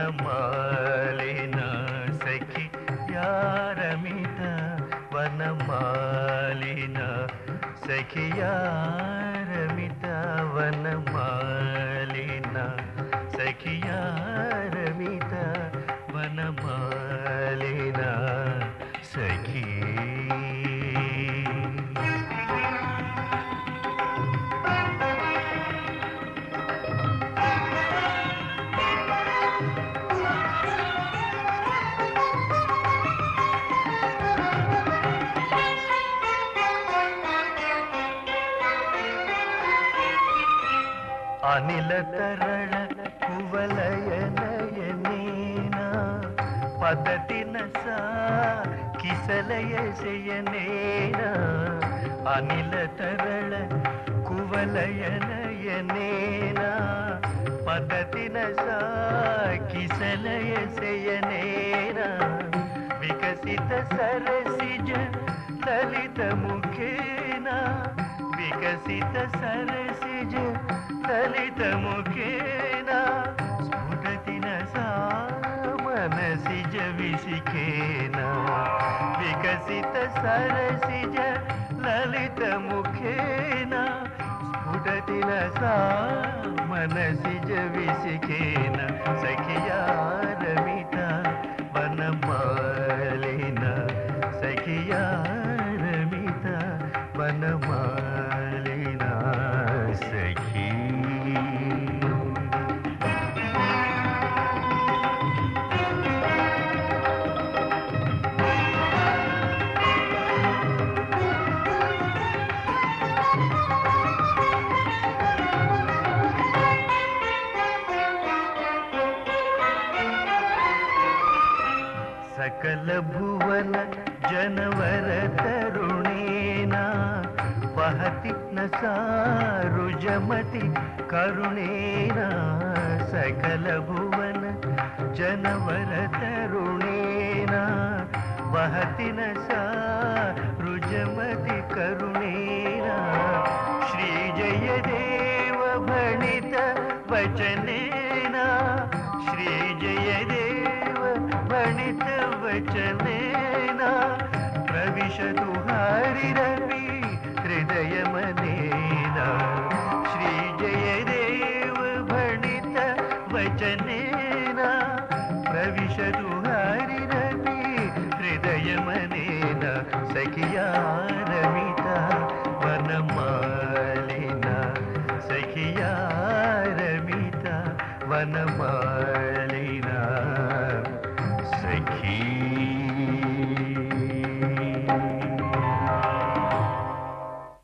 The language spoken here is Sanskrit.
वनमालिन सखि यारमित वनमालिन सखि यारमित वनमालिन सखिया ಅನಿಲ ತರಳ ಕುವಲಯನಯನೇನ ಪದತಿನ ಸಾ ಕಿಸಲಯ ಶಯನೇನ ಅನಿಲ ತರಳ ಕುವಲಯನಯನೇನ ಪದತಿನ ಸಾ ಕಿಸಲಯ ಶಯನೇನ ವಿಕಸಿತ ಸರಸಿಜ సిత సరసిజు కలిత ముఖేన స్ఫుటతిన సా మనసిజ విసిఖేన వికసిత సరసిజ లలిత ముఖేన స్ఫుటతిన సా మనసిజ విసిఖేన సఖియా రమిత వనమాలిన సఖియా రమిత వనమా सकल भुवन जनवर तरुणेन वहति न सारुजमति करुणेन सकल भुवन जनवर तरुणेन वहति न सारुजमति करुणेन श्रीजयदेव भणित वचनेन श्रीजयदेव वचनेन प्रविशतु हरिरपि हृदयमनेन। श्रीजयदेव भणित वचनेन प्रविशतु हरिरपि हृदयमनेन। सखिया रमिता वनमालिना। सखिया रमिता वनमालिना